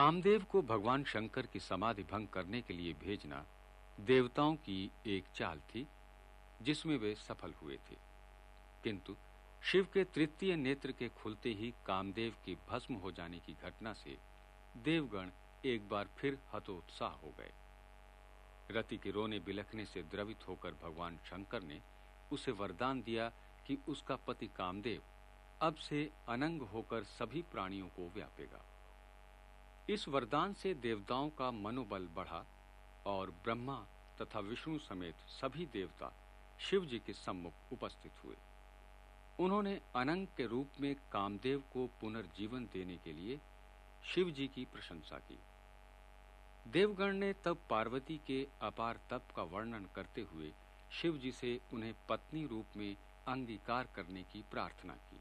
कामदेव को भगवान शंकर की समाधि भंग करने के लिए भेजना देवताओं की एक चाल थी, जिसमें वे सफल हुए थे। किंतु शिव के तृतीय नेत्र के खुलते ही कामदेव की भस्म हो जाने की घटना से देवगण एक बार फिर हतोत्साह हो गए। रति के रोने बिलखने से द्रवित होकर भगवान शंकर ने उसे वरदान दिया कि उसका पति कामदेव अब से अनंग होकर सभी प्राणियों को व्यापेगा। इस वरदान से देवताओं का मनोबल बढ़ा और ब्रह्मा तथा विष्णु समेत सभी देवता शिव जी के सम्मुख उपस्थित हुए। उन्होंने अनंग के रूप में कामदेव को पुनर्जीवन देने के लिए शिव जी की प्रशंसा की। देवगण ने तब पार्वती के अपार तप का वर्णन करते हुए शिव जी से उन्हें पत्नी रूप में अंगीकार करने की प्रार्थना की।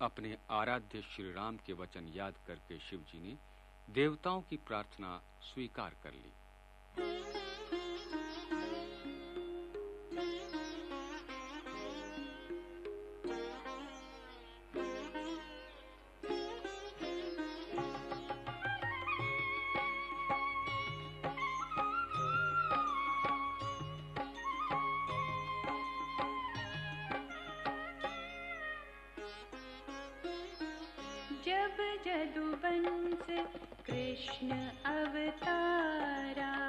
अपने आराध्य श्री राम के वचन याद करके शिव जी ने देवताओं की प्रार्थना स्वीकार कर ली। जब जदुवंश कृष्ण अवतारा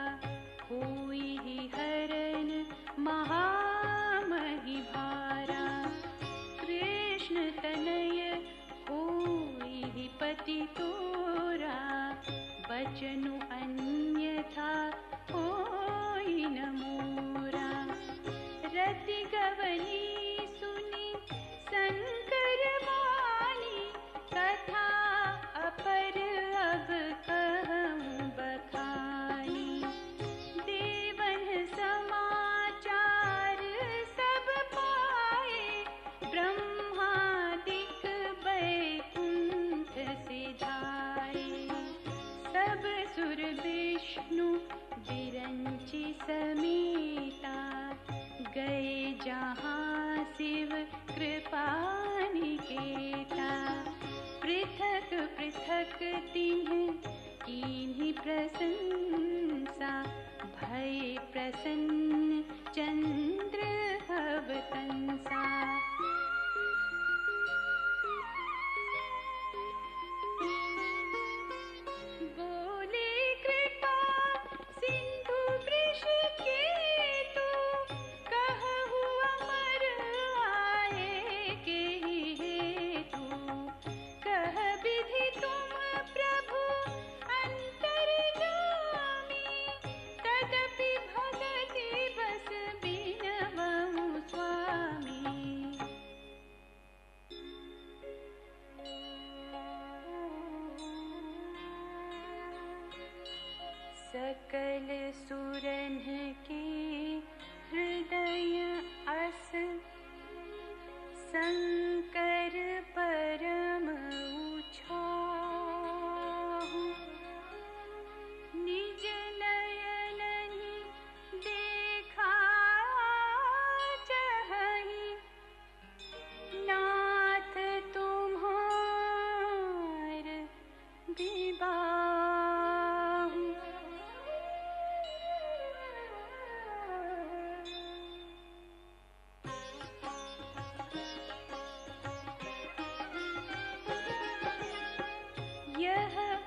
यह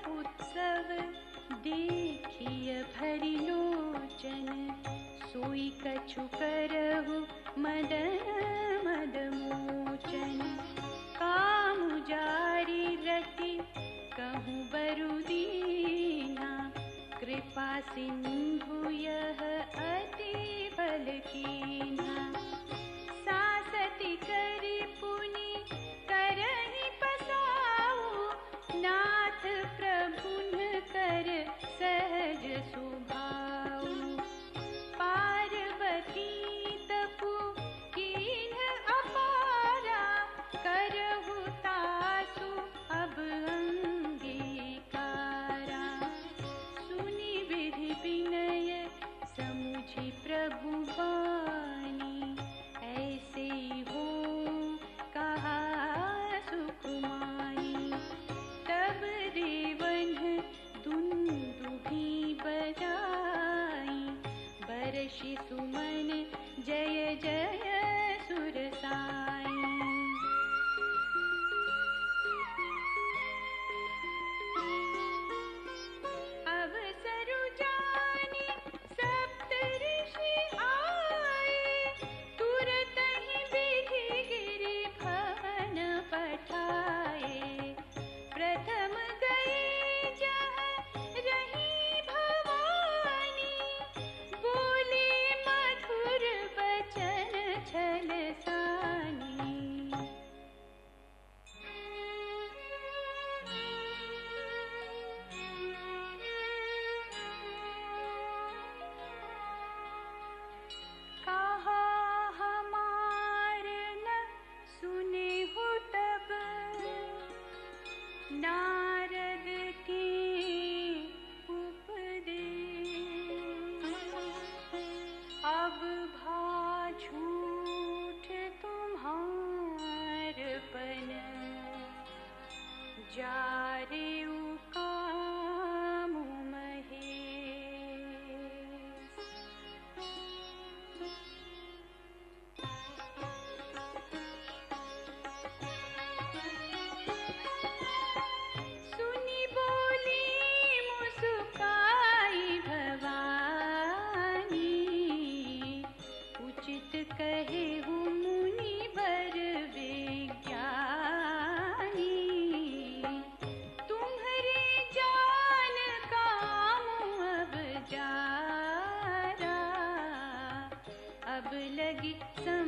उत्सव देखिय भरि लोचन सोई कछु करहु मदन मद सिन्भूयः अतिबलकीना Jadiu. लगी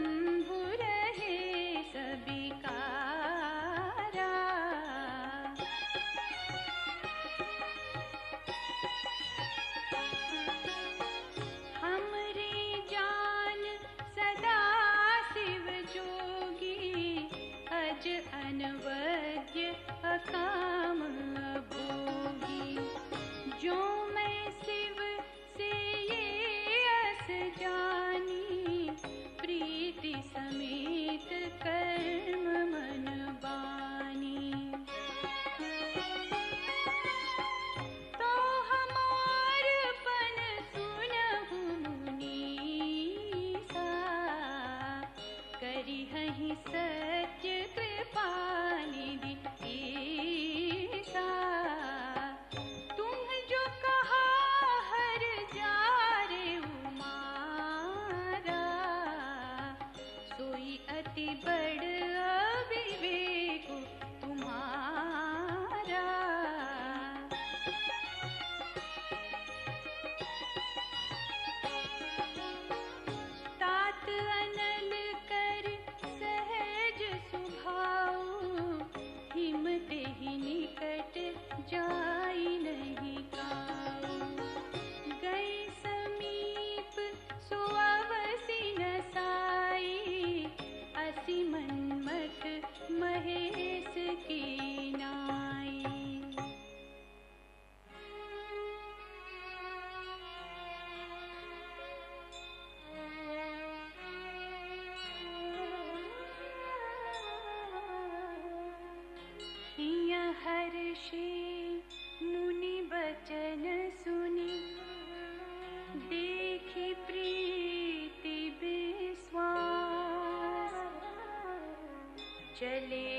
चले भवा